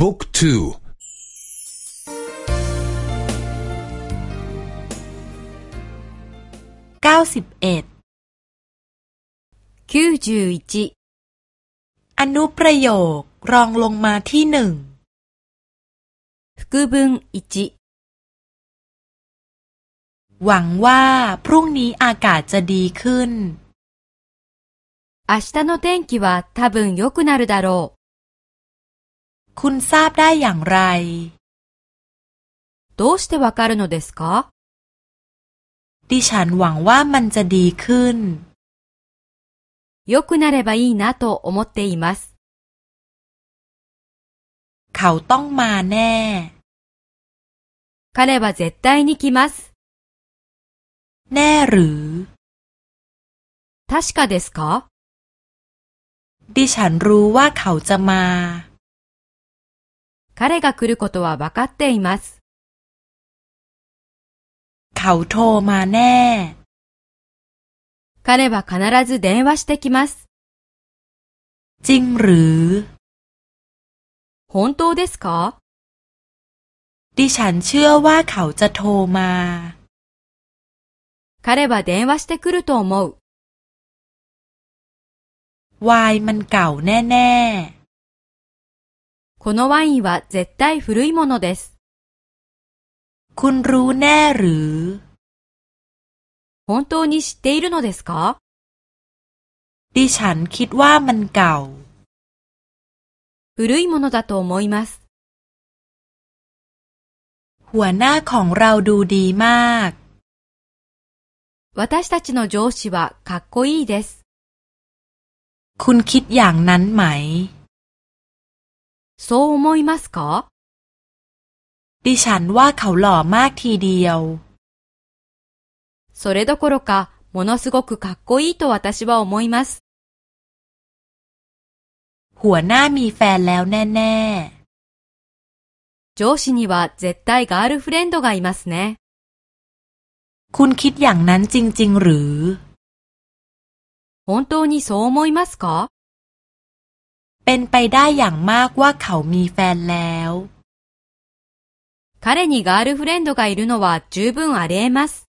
บุ๊กทูเก้าสิบเอ็ดอนุประโยครองลงมาที่หนึ่ง副文1หวังว่าพรุ่งนี้อากาศจะดีขึ้น明日の天気は多分良くなるだろう。 คุณทราบได้อย่างไรどうしてわかるのですかดิฉันหวังว่ามันจะดีขึ้น良くなればいいなと思っています。เขาต้องมาแน่彼は絶対に来ます。แน่หรือ確かですかดิฉันรู้ว่าเขาจะมา 彼が来ることはわかっています。เขาโทรมาแน่彼は必ず電話してきます。จริงหรือ本当ですかดิฉันเชื่อว่าเขาจะโทรมา彼は電話してくると思う。วายมันเก่าแน่ๆ このワインは絶対古いものです。คุณรู้แน่หรือ本当に知っているのですかดิฉันคิดว่ามันเก่า古いものだと思います。หัวหน้าของเราดูดีมาก私たちの上司はかっこいいです。คุณคิดอย่างนั้นไหม そう思いますかดิฉันว่าเขาหล่อมากทีเดียวそれどころか、ものすごくかっこいいと私は思います。หัวหน้ามีแฟนแล้วแน่ๆ上司には絶対ガールフレンドがいますね。คุณคิดอย่างนั้นจริงๆหรือ本当にそう思いますか เป็นไปได้อย่างมากว่าเขามีแฟนแล้ว。彼にガールフレンドがいるのは十分あり得ます。